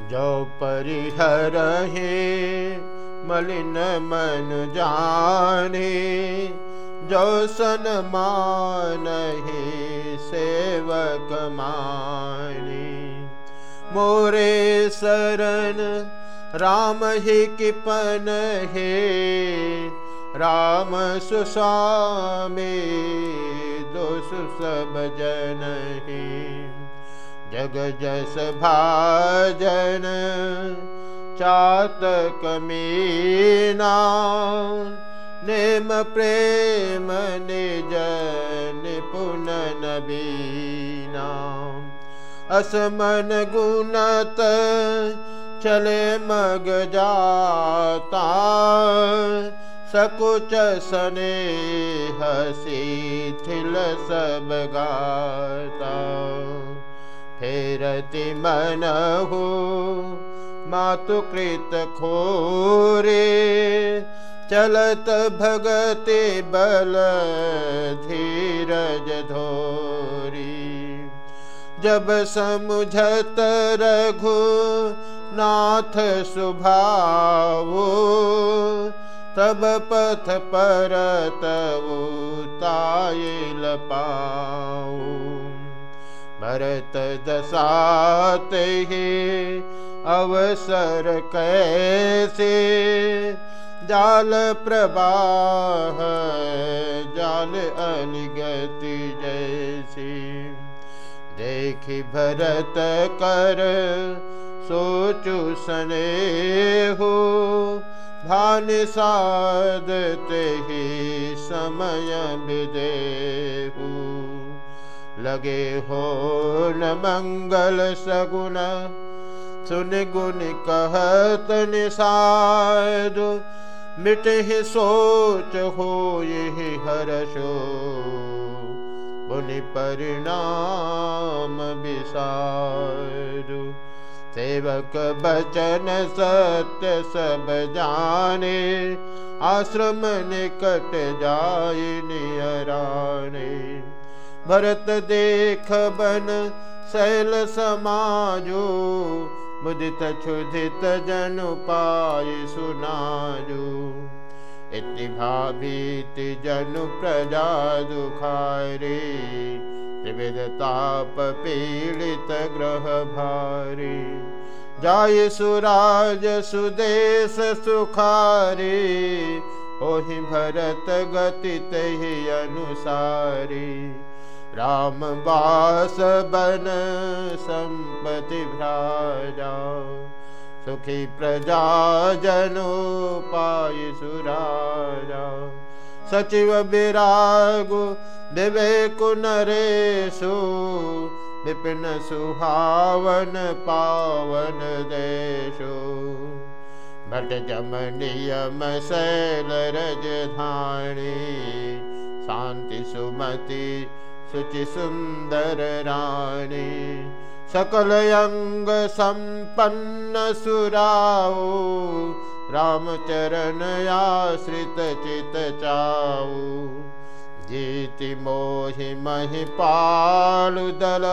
जो परिहर हे, मलिन मन जाने। जो सन मान हे, सेवक माने। मोरे शरण, राम ही किपन हे। राम सुसामे, दोषु सब जन हे। जग जस भाजन चातक मीना। नेम प्रेम निज निपुण नबीना असमन गुणत चले मग जाता। सकुच सने हसी थिल सब गाता। फेरति मन हो मातुकृत खोरे चलत भगति बल धीरज धोरी। जब समुझत रघु नाथ सुभावो तब पथ पर तवो तायल पाओ भरत दसाते ही अवसर कैसे? जाल प्रवाह जाल अनिगति जैसी। देखी भरत कर, सोचु सने हो भान साधते ही समय विदेहू। लगे हो न मंगल सगुन सुन गुण कहत निषाद। मिट ही सोच हो यही हर्षो पुनि परिणाम विषाद। सेवक बचन सत्य सब जाने। आश्रम निकट जाय नियराने। भरत देख बन शैल समाजो, मुदित क्षुधित जन पाय सुनाजो। इति भाभीत जनु प्रजा दुखारे, त्रिविध ताप पीड़ित ग्रह भारी। जाय सुराज सुदेश सुखारे, ओहि भरत गति तहि अनुसारी। राम बास बन संपति भ्राजा, सुखी प्रजा जनो पाय सुराजा। सचिव विरागु विवेक नरेशु विपिन सुहावन पावन देशो। भट जम नियम शैल रज धाणी शांति सुमति शुचि सकलयङ्गसम्पन्नसुराओ रामचरणयाश्रितचितचाओ सकल अङ्गन्न सुरामचरणश्रित चितचा जीति मोहिमहि पालदल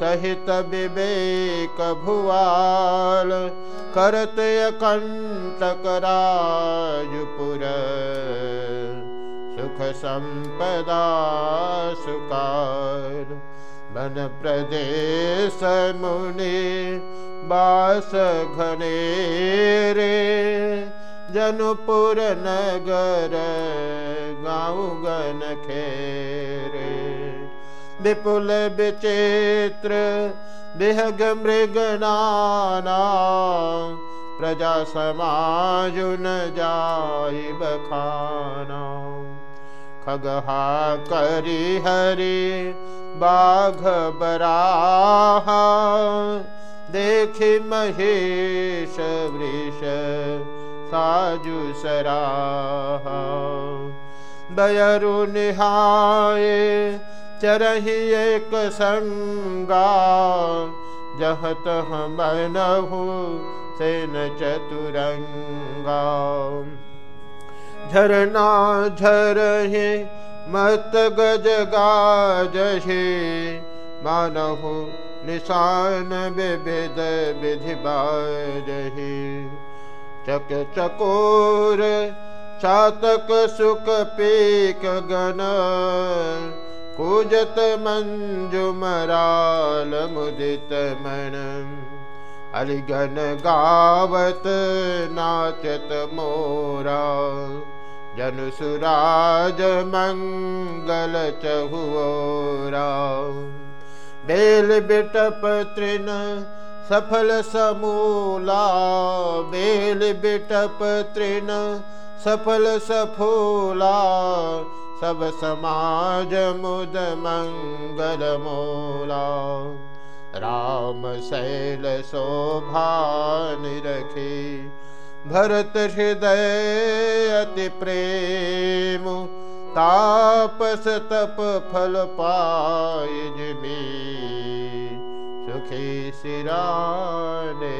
सहित विवेक भुवाल कर्तय कन्तपुर सुख संपदा सुकार मन प्रदेश मुनि बास घने रे। जनुपुर नगर गाँव गन खेरे। विपुल विचित्र विहग मृगनाना प्रजा समाजुन जाय बखाना खगहा करी हरि बाघ बराहा। देखि महेश वृष साजु सराहा। बयरु निहाय चरही एक संगा। जहत मनहु सेन चतुरंगा। झरना झरहे मत गज गाजहे। मानहु निशान विविध विधि बाजही। चक चकोर चातक सुख पीक गण। कुजत मराल मुदित मन। अलिगन गावत नाचत मोरा जन सुराज मंगल चहुरा बेल बिटप तृण सफल समूला बेल बिटप तृण सफल सफूला सब समाज मुद मंगल मोला राम शैल शोभा निरखी भरत हृदय अति प्रेम तापस तप फल पाय जिमी सुखी सिराने